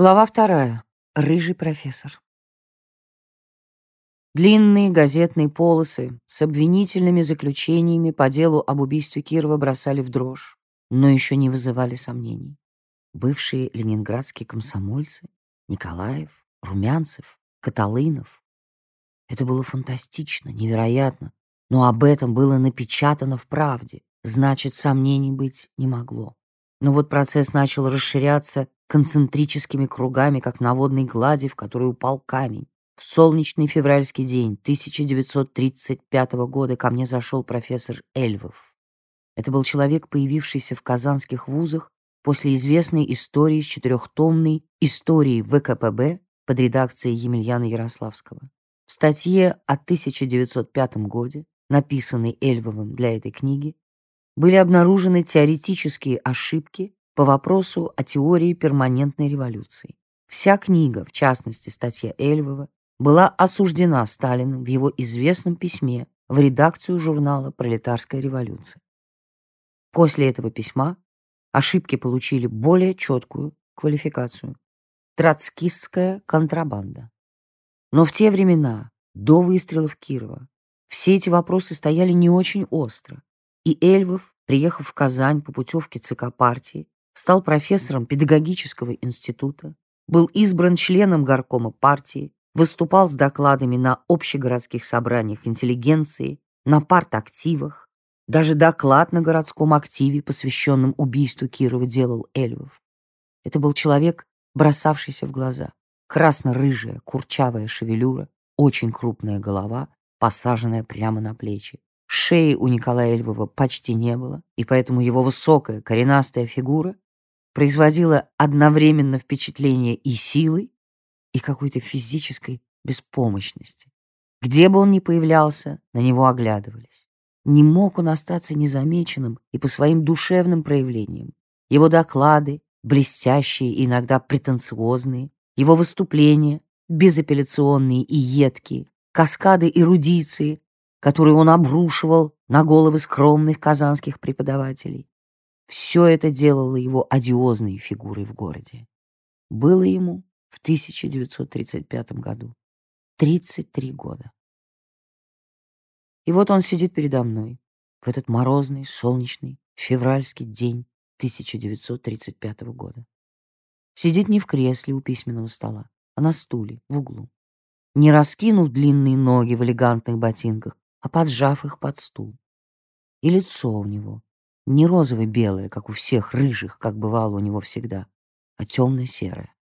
Глава вторая. Рыжий профессор. Длинные газетные полосы с обвинительными заключениями по делу об убийстве Кирова бросали в дрожь, но еще не вызывали сомнений. Бывшие ленинградские комсомольцы, Николаев, Румянцев, Каталынов. Это было фантастично, невероятно, но об этом было напечатано в правде, значит, сомнений быть не могло. Но вот процесс начал расширяться концентрическими кругами, как на водной глади, в которую упал камень. В солнечный февральский день 1935 года ко мне зашел профессор Эльвов. Это был человек, появившийся в казанских вузах после известной истории с четырехтомной «Истории ВКПБ» под редакцией Емельяна Ярославского. В статье о 1905 годе, написанной Эльвовым для этой книги, были обнаружены теоретические ошибки по вопросу о теории перманентной революции. Вся книга, в частности статья Эльвова, была осуждена Сталиным в его известном письме в редакцию журнала «Пролетарская революция». После этого письма ошибки получили более четкую квалификацию – троцкистская контрабанда. Но в те времена, до выстрелов Кирова, все эти вопросы стояли не очень остро, и Эльвов, приехав в Казань по путевке ЦК партии, стал профессором педагогического института, был избран членом горкома партии, выступал с докладами на общегородских собраниях интеллигенции, на партактивах, даже доклад на городском активе, посвященном убийству Кирова, делал Эльвов. Это был человек, бросавшийся в глаза. Красно-рыжая, курчавая шевелюра, очень крупная голова, посаженная прямо на плечи. Шеи у Николая Эльвова почти не было, и поэтому его высокая, коренастая фигура производила одновременно впечатление и силы, и какой-то физической беспомощности. Где бы он ни появлялся, на него оглядывались. Не мог он остаться незамеченным и по своим душевным проявлениям. Его доклады, блестящие и иногда претенциозные, его выступления, безапелляционные и едкие, каскады эрудиции, которую он обрушивал на головы скромных казанских преподавателей. Все это делало его одиозной фигурой в городе. Было ему в 1935 году 33 года. И вот он сидит передо мной в этот морозный, солнечный, февральский день 1935 года. Сидит не в кресле у письменного стола, а на стуле в углу. Не раскинув длинные ноги в элегантных ботинках, а поджав их под стул. И лицо у него не розово-белое, как у всех рыжих, как бывало у него всегда, а темно-серое.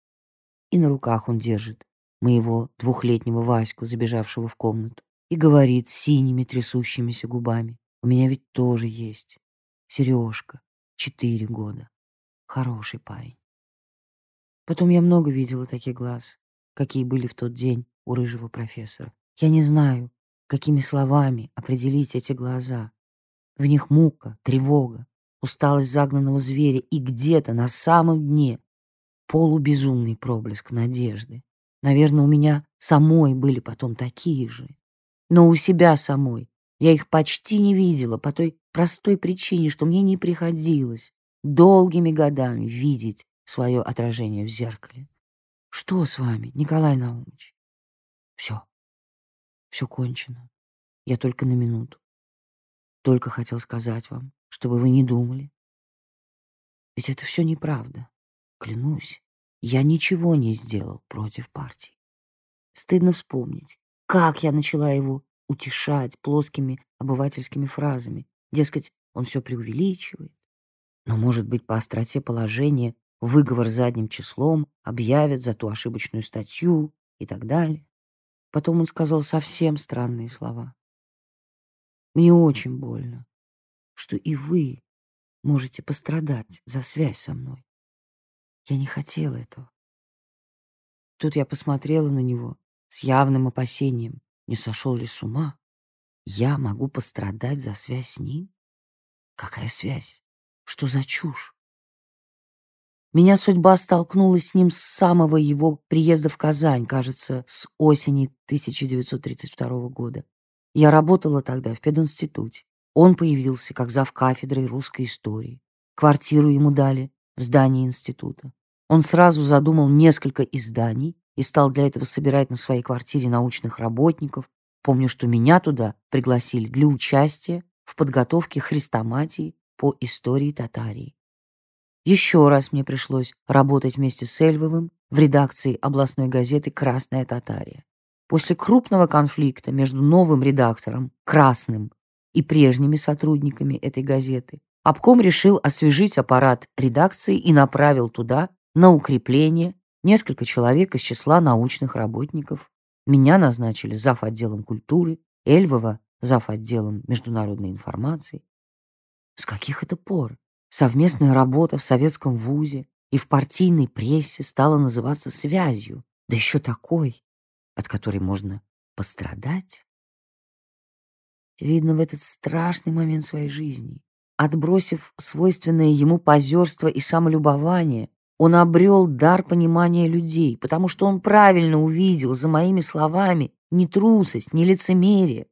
И на руках он держит моего двухлетнего Ваську, забежавшего в комнату, и говорит синими трясущимися губами. «У меня ведь тоже есть. Сережка, четыре года. Хороший парень». Потом я много видела таких глаз, какие были в тот день у рыжего профессора. Я не знаю, какими словами определить эти глаза. В них мука, тревога, усталость загнанного зверя и где-то на самом дне полубезумный проблеск надежды. Наверное, у меня самой были потом такие же. Но у себя самой я их почти не видела по той простой причине, что мне не приходилось долгими годами видеть свое отражение в зеркале. Что с вами, Николай Наумович? Все. Все кончено. Я только на минуту. Только хотел сказать вам, чтобы вы не думали. Ведь это все неправда. Клянусь, я ничего не сделал против партии. Стыдно вспомнить, как я начала его утешать плоскими обывательскими фразами. Дескать, он все преувеличивает. Но, может быть, по остроте положения выговор задним числом объявят за ту ошибочную статью и так далее. Потом он сказал совсем странные слова. Мне очень больно, что и вы можете пострадать за связь со мной. Я не хотела этого. Тут я посмотрела на него с явным опасением. Не сошел ли с ума? Я могу пострадать за связь с ним? Какая связь? Что за чушь? Меня судьба столкнула с ним с самого его приезда в Казань, кажется, с осени 1932 года. Я работала тогда в пединституте. Он появился как зав кафедрой русской истории. Квартиру ему дали в здании института. Он сразу задумал несколько изданий и стал для этого собирать на своей квартире научных работников. Помню, что меня туда пригласили для участия в подготовке хрестоматии по истории Татарии. Еще раз мне пришлось работать вместе с Эльвовым в редакции областной газеты «Красная Татария». После крупного конфликта между новым редактором, Красным, и прежними сотрудниками этой газеты, обком решил освежить аппарат редакции и направил туда на укрепление несколько человек из числа научных работников. Меня назначили зав. отделом культуры, Эльвова — зав. отделом международной информации. С каких это пор совместная работа в советском вузе и в партийной прессе стала называться связью, да еще такой, от которой можно пострадать? Видно, в этот страшный момент своей жизни, отбросив свойственное ему позерство и самолюбование, он обрел дар понимания людей, потому что он правильно увидел за моими словами не трусость, не лицемерие,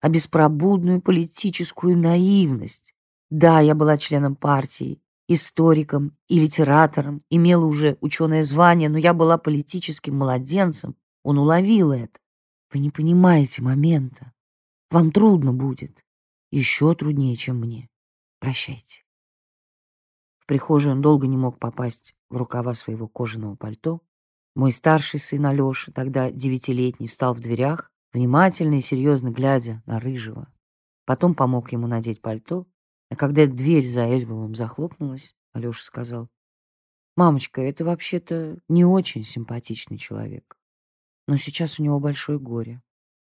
а беспробудную политическую наивность. Да, я была членом партии, историком и литератором, имела уже ученое звание, но я была политическим младенцем. Он уловил это. Вы не понимаете момента. Вам трудно будет. Еще труднее, чем мне. Прощайте. В прихожей он долго не мог попасть в рукава своего кожаного пальто. Мой старший сын Алёша, тогда девятилетний, встал в дверях, внимательно и серьезно глядя на Рыжего. Потом помог ему надеть пальто, а когда дверь за Эльвовым захлопнулась, Алёша сказал, «Мамочка, это вообще-то не очень симпатичный человек, но сейчас у него большое горе,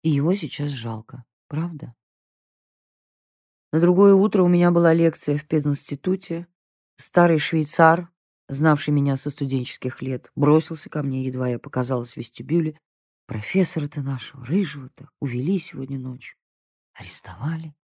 и его сейчас жалко, правда?» На другое утро у меня была лекция в пединституте. Старый швейцар, знавший меня со студенческих лет, бросился ко мне, едва я показалась в вестибюле. Профессора-то нашего, рыжего-то, увели сегодня ночью. Арестовали.